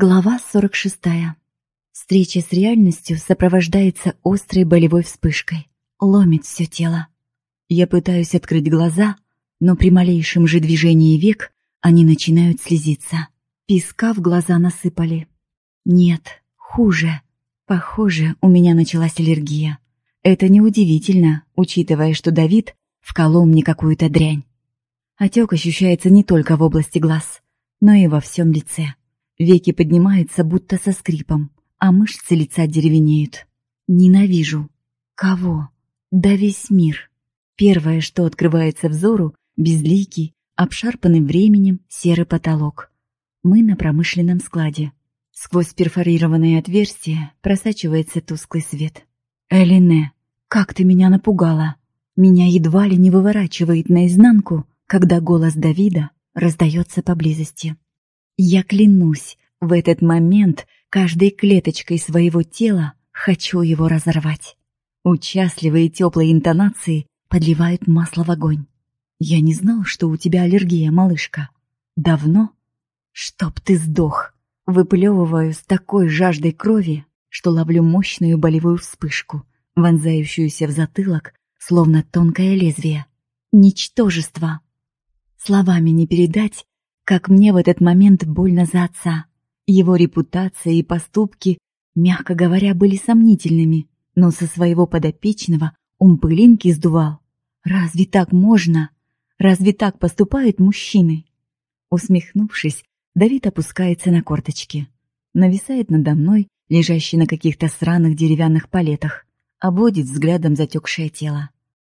Глава 46. Встреча с реальностью сопровождается острой болевой вспышкой. Ломит все тело. Я пытаюсь открыть глаза, но при малейшем же движении век они начинают слезиться. Песка в глаза насыпали. Нет, хуже. Похоже, у меня началась аллергия. Это неудивительно, учитывая, что Давид вколол мне какую-то дрянь. Отек ощущается не только в области глаз, но и во всем лице. Веки поднимаются будто со скрипом, а мышцы лица деревенеют. Ненавижу. Кого? Да весь мир. Первое, что открывается взору, безликий, обшарпанный временем серый потолок. Мы на промышленном складе. Сквозь перфорированные отверстия просачивается тусклый свет. «Элине, как ты меня напугала!» Меня едва ли не выворачивает наизнанку, когда голос Давида раздается поблизости. Я клянусь, в этот момент каждой клеточкой своего тела хочу его разорвать. Участливые теплые интонации подливают масло в огонь. Я не знал, что у тебя аллергия, малышка. Давно? Чтоб ты сдох. Выплевываю с такой жаждой крови, что ловлю мощную болевую вспышку, вонзающуюся в затылок, словно тонкое лезвие. Ничтожество. Словами не передать, как мне в этот момент больно за отца. Его репутация и поступки, мягко говоря, были сомнительными, но со своего подопечного он пылинки сдувал. Разве так можно? Разве так поступают мужчины? Усмехнувшись, Давид опускается на корточки. Нависает надо мной, лежащий на каких-то сраных деревянных палетах, обводит взглядом затекшее тело.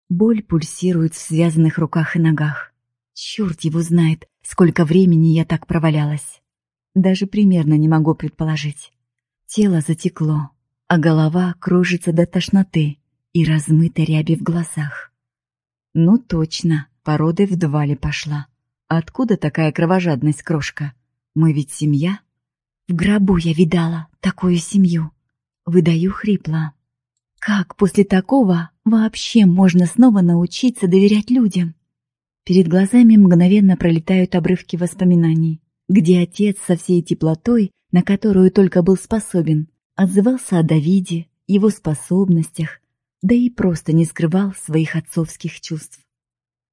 Боль пульсирует в связанных руках и ногах. Черт его знает, сколько времени я так провалялась. Даже примерно не могу предположить. Тело затекло, а голова кружится до тошноты и размыта ряби в глазах. Ну точно, породой в два ли пошла. Откуда такая кровожадность, крошка? Мы ведь семья? В гробу я видала такую семью. Выдаю хрипло. Как после такого вообще можно снова научиться доверять людям? Перед глазами мгновенно пролетают обрывки воспоминаний, где отец со всей теплотой, на которую только был способен, отзывался о Давиде, его способностях, да и просто не скрывал своих отцовских чувств.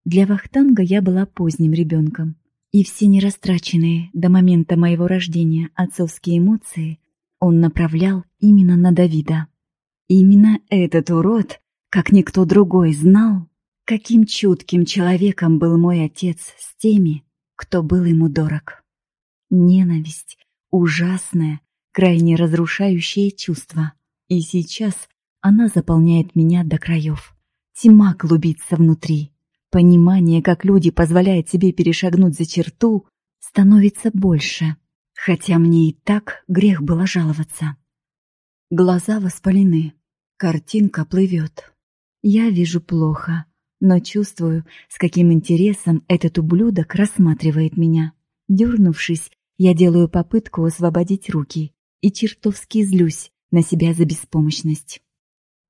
Для Вахтанга я была поздним ребенком, и все нерастраченные до момента моего рождения отцовские эмоции он направлял именно на Давида. Именно этот урод, как никто другой, знал, Каким чутким человеком был мой отец с теми, кто был ему дорог. Ненависть — ужасное, крайне разрушающее чувство. И сейчас она заполняет меня до краев. Тьма клубится внутри. Понимание, как люди позволяют себе перешагнуть за черту, становится больше. Хотя мне и так грех было жаловаться. Глаза воспалены. Картинка плывет. Я вижу плохо но чувствую, с каким интересом этот ублюдок рассматривает меня. Дернувшись, я делаю попытку освободить руки и чертовски злюсь на себя за беспомощность.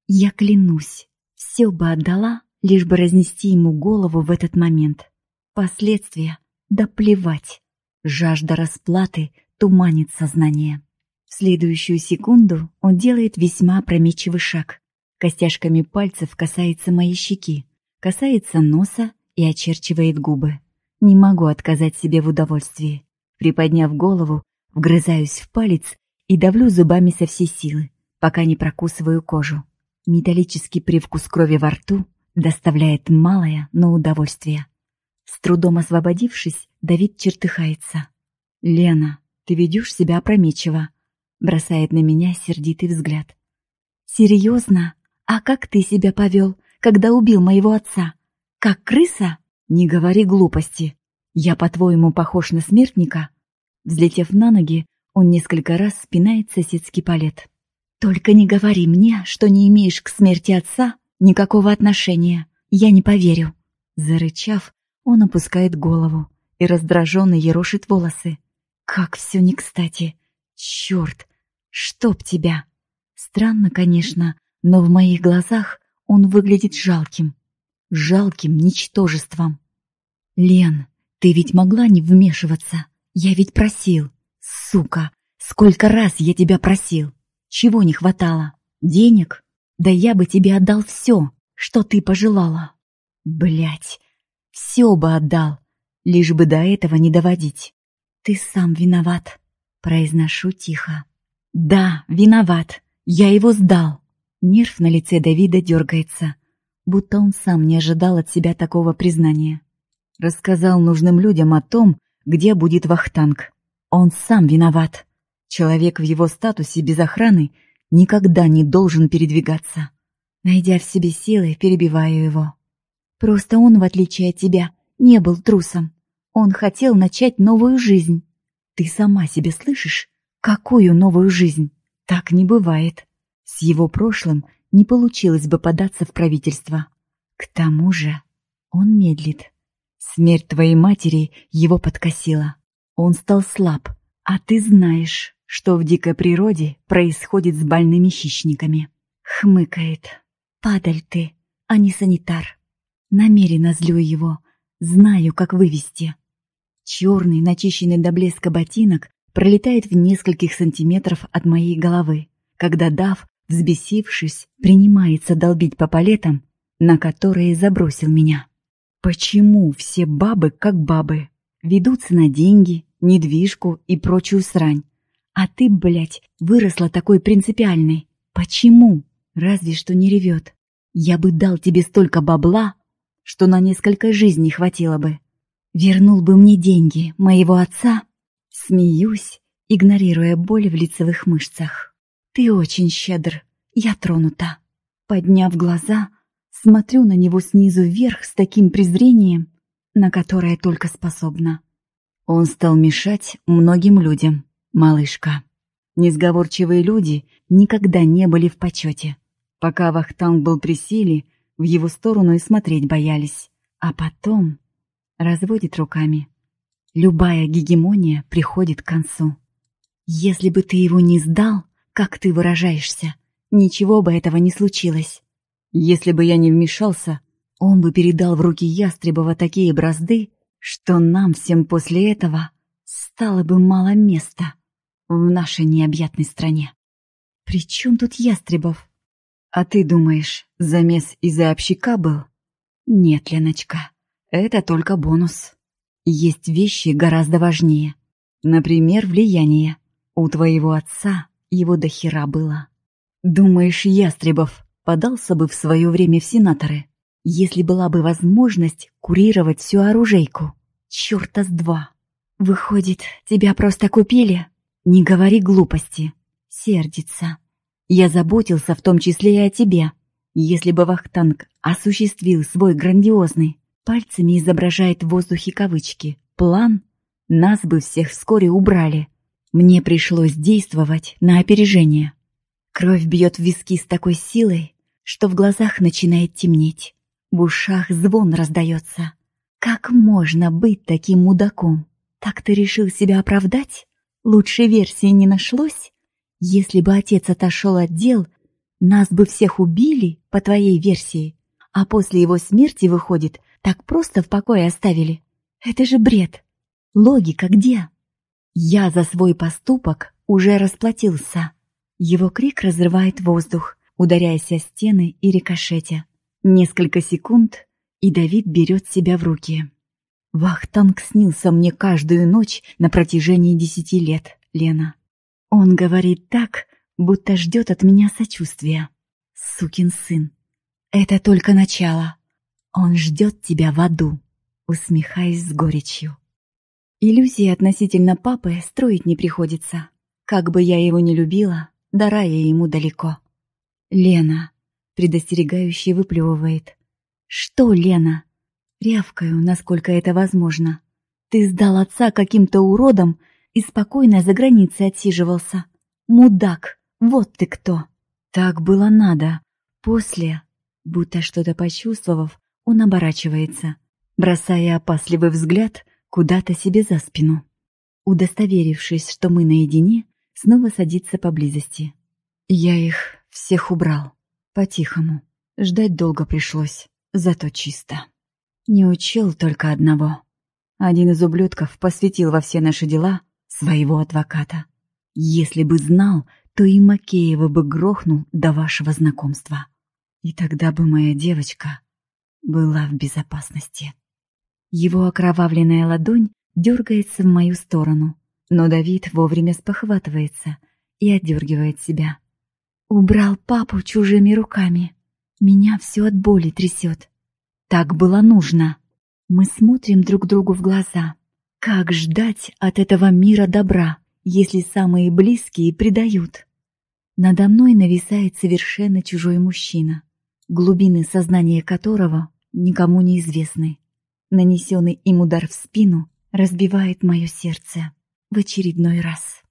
Я клянусь, все бы отдала, лишь бы разнести ему голову в этот момент. Последствия — да плевать. Жажда расплаты туманит сознание. В следующую секунду он делает весьма опрометчивый шаг. Костяшками пальцев касается моей щеки касается носа и очерчивает губы. Не могу отказать себе в удовольствии. Приподняв голову, вгрызаюсь в палец и давлю зубами со всей силы, пока не прокусываю кожу. Металлический привкус крови во рту доставляет малое, но удовольствие. С трудом освободившись, Давид чертыхается. «Лена, ты ведешь себя опрометчиво», — бросает на меня сердитый взгляд. «Серьезно? А как ты себя повел, когда убил моего отца? Как крыса? Не говори глупости. Я, по-твоему, похож на смертника? Взлетев на ноги, он несколько раз спинает соседский палет. Только не говори мне, что не имеешь к смерти отца никакого отношения. Я не поверю. Зарычав, он опускает голову и раздраженно ерошит волосы. Как все не кстати. Черт, чтоб тебя. Странно, конечно, но в моих глазах он выглядит жалким. Жалким ничтожеством. «Лен, ты ведь могла не вмешиваться? Я ведь просил. Сука, Сколько раз я тебя просил? Чего не хватало? Денег? Да я бы тебе отдал все, что ты пожелала. Блять, все бы отдал, лишь бы до этого не доводить. Ты сам виноват, произношу тихо. Да, виноват, я его сдал. Нерв на лице Давида дергается, будто он сам не ожидал от себя такого признания. Рассказал нужным людям о том, где будет Вахтанг. Он сам виноват. Человек в его статусе без охраны никогда не должен передвигаться. Найдя в себе силы, перебиваю его. Просто он, в отличие от тебя, не был трусом. Он хотел начать новую жизнь. Ты сама себе слышишь? Какую новую жизнь? Так не бывает. С его прошлым не получилось бы податься в правительство. К тому же он медлит. Смерть твоей матери его подкосила. Он стал слаб, а ты знаешь, что в дикой природе происходит с больными хищниками. Хмыкает. Падаль ты, а не санитар. Намеренно злю его. Знаю, как вывести. Черный, начищенный до блеска ботинок пролетает в нескольких сантиметров от моей головы, когда Дав, взбесившись, принимается долбить по палетам, на которые забросил меня. Почему все бабы как бабы? Ведутся на деньги, недвижку и прочую срань. А ты, блядь, выросла такой принципиальной. Почему? Разве что не ревет. Я бы дал тебе столько бабла, что на несколько жизней хватило бы. Вернул бы мне деньги моего отца. Смеюсь, игнорируя боль в лицевых мышцах. Ты очень щедр, я тронута. Подняв глаза, смотрю на него снизу вверх с таким презрением, на которое только способна. Он стал мешать многим людям малышка. Несговорчивые люди никогда не были в почете. Пока Вахтанг был при силе, в его сторону и смотреть боялись. А потом разводит руками. Любая гегемония приходит к концу. Если бы ты его не сдал, как ты выражаешься, ничего бы этого не случилось. Если бы я не вмешался, он бы передал в руки Ястребова такие бразды, что нам всем после этого стало бы мало места в нашей необъятной стране. При чем тут Ястребов? А ты думаешь, замес из-за общака был? Нет, Леночка, это только бонус. Есть вещи гораздо важнее. Например, влияние. У твоего отца его до хера было. Думаешь, Ястребов подался бы в свое время в сенаторы, если была бы возможность курировать всю оружейку? Чёрта с два. Выходит, тебя просто купили? «Не говори глупости. Сердится. Я заботился в том числе и о тебе. Если бы Вахтанг осуществил свой грандиозный, пальцами изображает в воздухе кавычки, план, нас бы всех вскоре убрали. Мне пришлось действовать на опережение. Кровь бьет в виски с такой силой, что в глазах начинает темнеть. В ушах звон раздается. Как можно быть таким мудаком? Так ты решил себя оправдать? Лучшей версии не нашлось? Если бы отец отошел от дел, нас бы всех убили, по твоей версии, а после его смерти, выходит, так просто в покое оставили. Это же бред. Логика где? Я за свой поступок уже расплатился. Его крик разрывает воздух, ударяясь о стены и рикошетя. Несколько секунд, и Давид берет себя в руки. Вахтанг снился мне каждую ночь на протяжении десяти лет, Лена. Он говорит так, будто ждет от меня сочувствия. Сукин сын. Это только начало. Он ждет тебя в аду, усмехаясь с горечью. Иллюзии относительно папы строить не приходится. Как бы я его не любила, до рая ему далеко. Лена, предостерегающе выплевывает. Что, Лена? Рявкаю, насколько это возможно. Ты сдал отца каким-то уродом и спокойно за границей отсиживался. Мудак, вот ты кто. Так было надо. После, будто что-то почувствовав, он оборачивается, бросая опасливый взгляд куда-то себе за спину. Удостоверившись, что мы наедине, снова садится поблизости. Я их всех убрал. По-тихому. Ждать долго пришлось, зато чисто. Не учил только одного. Один из ублюдков посвятил во все наши дела своего адвоката. Если бы знал, то и Макеева бы грохнул до вашего знакомства. И тогда бы моя девочка была в безопасности. Его окровавленная ладонь дергается в мою сторону, но Давид вовремя спохватывается и отдергивает себя. Убрал папу чужими руками. Меня все от боли трясет. Так было нужно. Мы смотрим друг другу в глаза. Как ждать от этого мира добра, если самые близкие предают? Надо мной нависает совершенно чужой мужчина, глубины сознания которого никому не известны. Нанесенный им удар в спину разбивает мое сердце в очередной раз.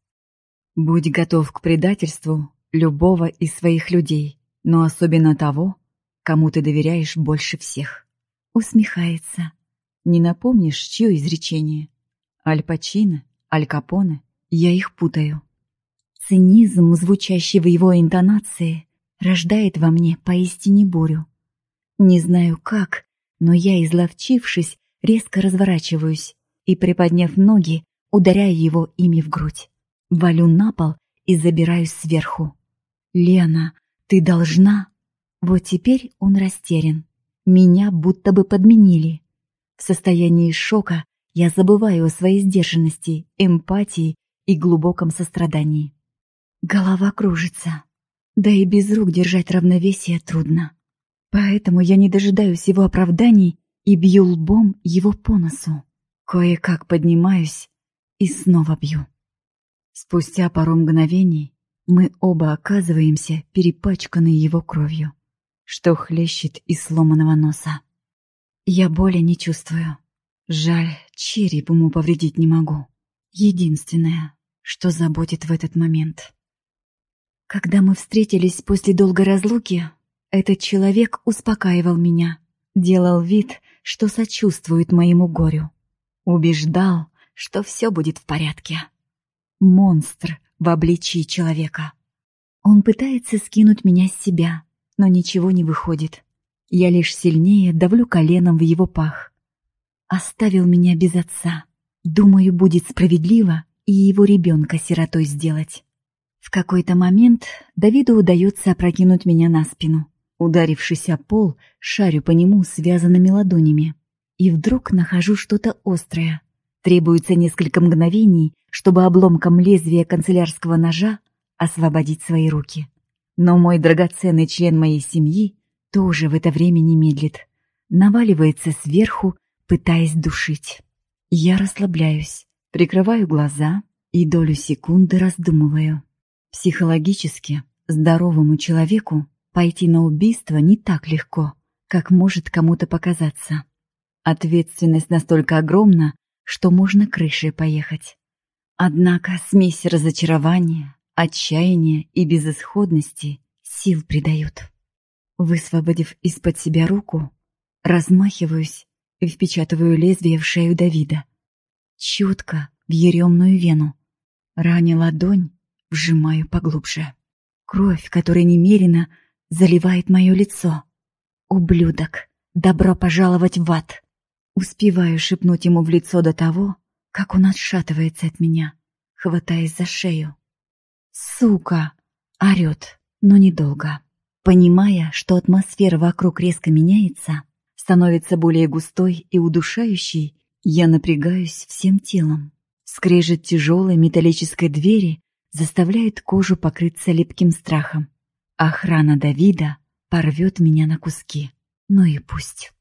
Будь готов к предательству любого из своих людей, но особенно того, кому ты доверяешь больше всех. Усмехается. Не напомнишь, чье изречение? Аль Пачино, Аль Капоне? Я их путаю. Цинизм, звучащий в его интонации, рождает во мне поистине бурю. Не знаю как, но я, изловчившись, резко разворачиваюсь и, приподняв ноги, ударяю его ими в грудь. Валю на пол и забираюсь сверху. «Лена, ты должна...» Вот теперь он растерян. Меня будто бы подменили. В состоянии шока я забываю о своей сдержанности, эмпатии и глубоком сострадании. Голова кружится. Да и без рук держать равновесие трудно. Поэтому я не дожидаюсь его оправданий и бью лбом его по носу. Кое-как поднимаюсь и снова бью. Спустя пару мгновений мы оба оказываемся перепачканы его кровью, что хлещет из сломанного носа. Я боли не чувствую. Жаль, череп ему повредить не могу. Единственное, что заботит в этот момент. Когда мы встретились после долгой разлуки, этот человек успокаивал меня, делал вид, что сочувствует моему горю. Убеждал, что все будет в порядке. Монстр в обличии человека. Он пытается скинуть меня с себя, но ничего не выходит. Я лишь сильнее давлю коленом в его пах. Оставил меня без отца. Думаю, будет справедливо и его ребенка сиротой сделать. В какой-то момент Давиду удается опрокинуть меня на спину. Ударившись о пол, шарю по нему связанными ладонями. И вдруг нахожу что-то острое. Требуется несколько мгновений, чтобы обломком лезвия канцелярского ножа освободить свои руки. Но мой драгоценный член моей семьи тоже в это время не медлит. Наваливается сверху, пытаясь душить. Я расслабляюсь, прикрываю глаза и долю секунды раздумываю. Психологически здоровому человеку пойти на убийство не так легко, как может кому-то показаться. Ответственность настолько огромна, что можно крышей поехать. Однако смесь разочарования, отчаяния и безысходности сил придают. Высвободив из-под себя руку, размахиваюсь и впечатываю лезвие в шею Давида. Чутко в еремную вену. Раня ладонь, вжимаю поглубже. Кровь, которая немерено заливает мое лицо. «Ублюдок! Добро пожаловать в ад!» Успеваю шепнуть ему в лицо до того, как он отшатывается от меня, хватаясь за шею. «Сука!» — орёт, но недолго. Понимая, что атмосфера вокруг резко меняется, становится более густой и удушающей, я напрягаюсь всем телом. Скрежет тяжелой металлической двери заставляет кожу покрыться липким страхом. Охрана Давида порвет меня на куски. Ну и пусть.